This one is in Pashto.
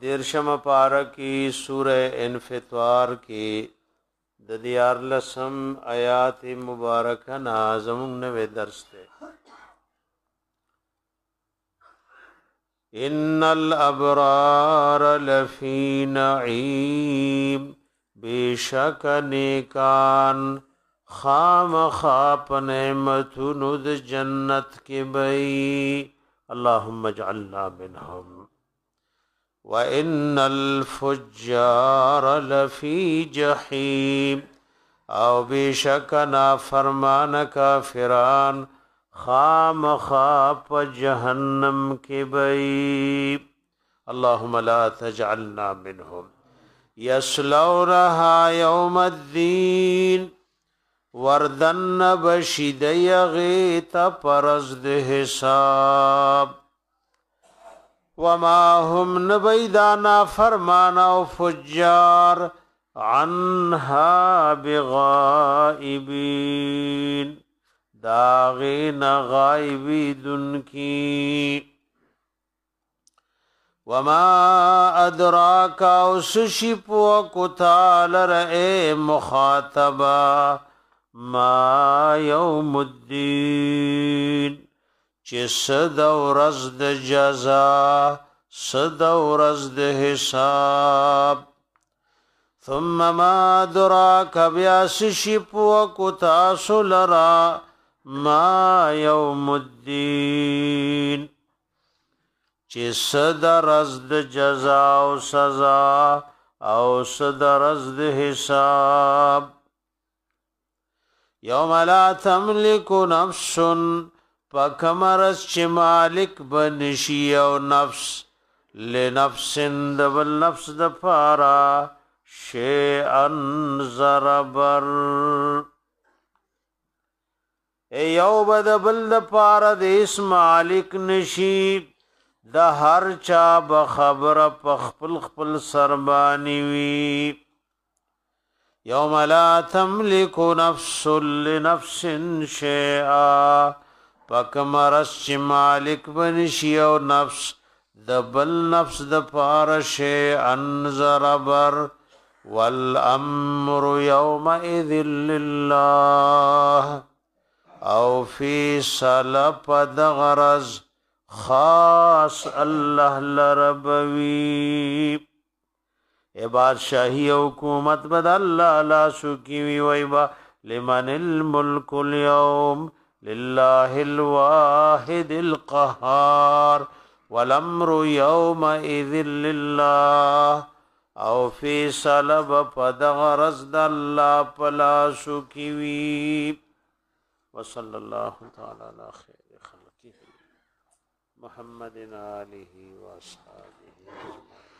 دیرشم پارہ کی سورہ انفطار کی ددیار لسم آیات مبارک نازم نو درستے ان الابرار لفی نعیم بیشک نیکان خام خاپ نعمت ند جنت کی بئی اللہم اجعلنا منہم وان الفجار لفي جحيم او بشكنا فرمان کافران خام خاپ جهنم کی بئی اللهم لا تجعلنا منهم یسلونها یوم الدین وردن بشید یغیت پرزد حساب وما هم نبیدانا فرمان او فجار عنها بغائبین داغین غائبی دن کی وما ادراک او سشی پو کتال رئے مخاطبا ما یوم الدین چې صد ورځ د جزا صد ورځ د حساب ثم ما دراک بیا سشی پوکو تاسو لرا ما یوم الدین چې صد ورځ د جزا او سزا او صد ورځ د حساب یوم لا تملک نفسن په کمرس چې مالک بنشي او نفس لنفس د بل نفس د پارا شیئن زربر یو بد بل د پارا د اس مالک نشي د هر چا به خبره په خپل خپل سربانی وی یوم لا تملک نفس لنفس شیئا فکمرس چې مالک بنشي او نفس د بل نفس د پارشه انزربر والامر يومئذ لله او فی سلپ د غرض خاص الله لربوی اے بادشاہی حکومت بد الله لا سکی وی وی با لمن الملک اليوم لله الواحد القهار والامر يومئذ لله او في صلب پدغ رزد الله پلاسو وصلى الله تعالى على خير خلقه محمد آله واصحابه اجمعين